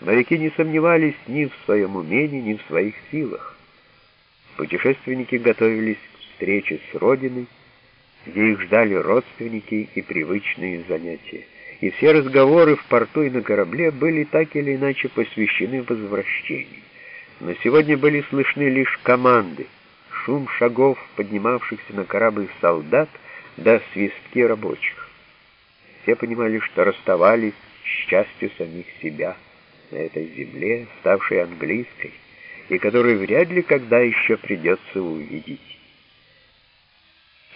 Моряки не сомневались ни в своем умении, ни в своих силах. Путешественники готовились к встрече с Родиной, где их ждали родственники и привычные занятия. И все разговоры в порту и на корабле были так или иначе посвящены возвращению. Но сегодня были слышны лишь команды, шум шагов, поднимавшихся на корабль солдат, да свистки рабочих. Все понимали, что расставались с частью самих себя на этой земле, ставшей английской, и которую вряд ли когда еще придется увидеть.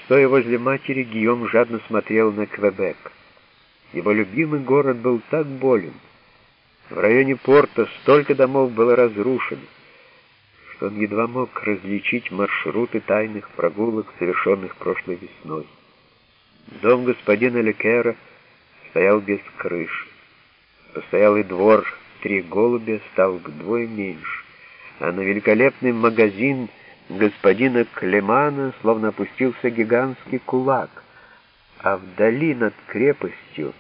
Стоя возле матери, Гийом жадно смотрел на Квебек. Его любимый город был так болен. В районе порта столько домов было разрушено, что он едва мог различить маршруты тайных прогулок, совершенных прошлой весной. Дом господина Лекера стоял без крыши. Постоялый двор «Три голубя» стал вдвое меньше, а на великолепный магазин господина Клемана словно опустился гигантский кулак, а вдали над крепостью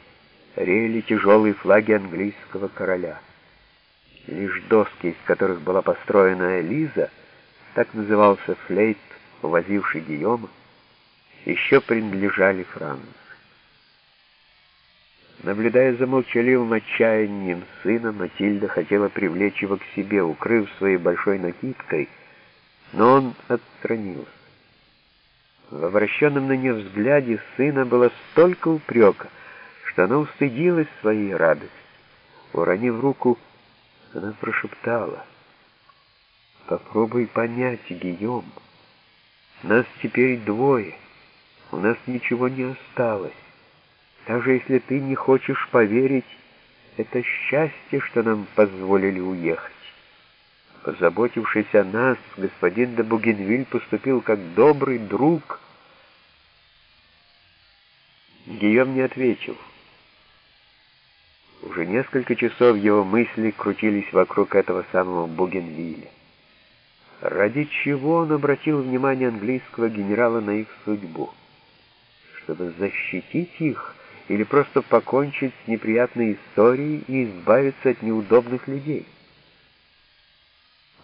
реяли тяжелые флаги английского короля. Лишь доски, из которых была построена Элиза, так назывался флейт, увозивший Гийома, еще принадлежали Франции. Наблюдая за молчаливым отчаянием сына, Матильда хотела привлечь его к себе, укрыв своей большой накидкой, но он отстранился. В обращенном на нее взгляде сына было столько упрека, что она устыдилась своей радости. Уронив руку, она прошептала, «Попробуй понять, Гийом, нас теперь двое, у нас ничего не осталось. Даже если ты не хочешь поверить, это счастье, что нам позволили уехать. Позаботившись о нас, господин де Бугенвиль поступил как добрый друг. Гийом не ответил. Уже несколько часов его мысли крутились вокруг этого самого Бугенвиля. Ради чего он обратил внимание английского генерала на их судьбу? Чтобы защитить их или просто покончить с неприятной историей и избавиться от неудобных людей.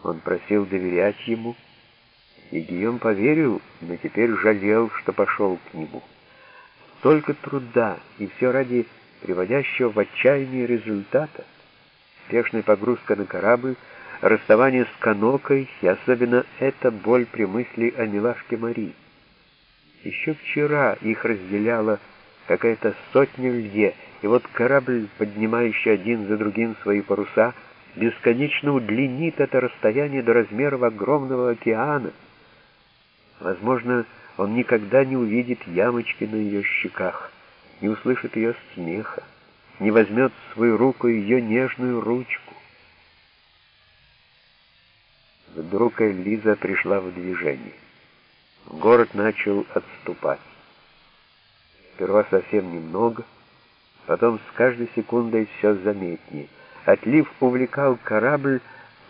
Он просил доверять ему, и Гийом поверил, но теперь жалел, что пошел к нему. Только труда, и все ради приводящего в отчаяние результата. Спешная погрузка на корабль, расставание с Канокой и особенно эта боль при мысли о милашке Марии. Еще вчера их разделяла какая-то сотня лье, и вот корабль, поднимающий один за другим свои паруса, бесконечно удлинит это расстояние до размеров огромного океана. Возможно, он никогда не увидит ямочки на ее щеках, не услышит ее смеха, не возьмет в свою руку ее нежную ручку. Вдруг Элиза пришла в движение. Город начал отступать. Сперва совсем немного, потом с каждой секундой все заметнее. Отлив увлекал корабль,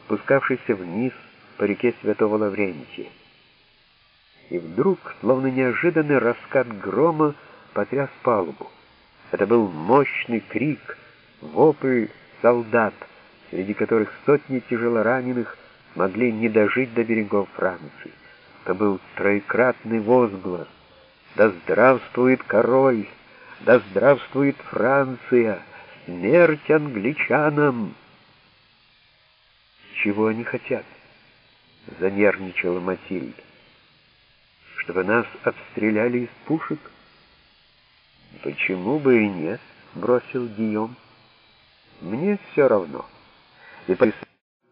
спускавшийся вниз по реке Святого Лаврентия. И вдруг, словно неожиданный раскат грома, потряс палубу. Это был мощный крик, вопль солдат, среди которых сотни тяжелораненых могли не дожить до берегов Франции. Это был троекратный возглас, да здравствует король! Да здравствует Франция! Смерть англичанам! Чего они хотят? Занервничала Матильда. Чтобы нас обстреляли из пушек? Почему бы и нет? Бросил Гийом. Мне все равно. И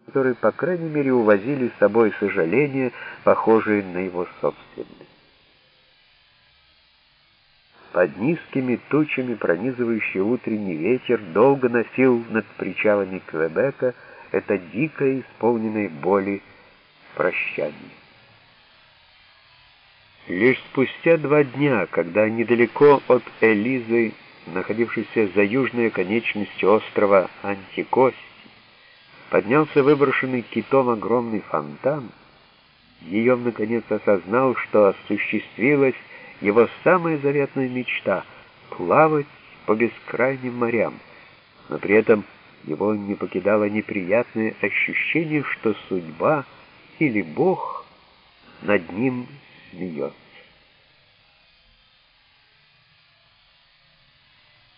которые, по крайней мере, увозили с собой сожаления, похожие на его собственные. Под низкими тучами пронизывающий утренний ветер долго носил над причалами Квебека это дикое, исполненное боли прощание. Лишь спустя два дня, когда недалеко от Элизы, находившейся за южной конечностью острова Антикость, поднялся выброшенный китом огромный фонтан, ее наконец осознал, что осуществилась его самая заветная мечта — плавать по бескрайним морям, но при этом Его не покидало неприятное ощущение, что судьба или Бог над ним смеется.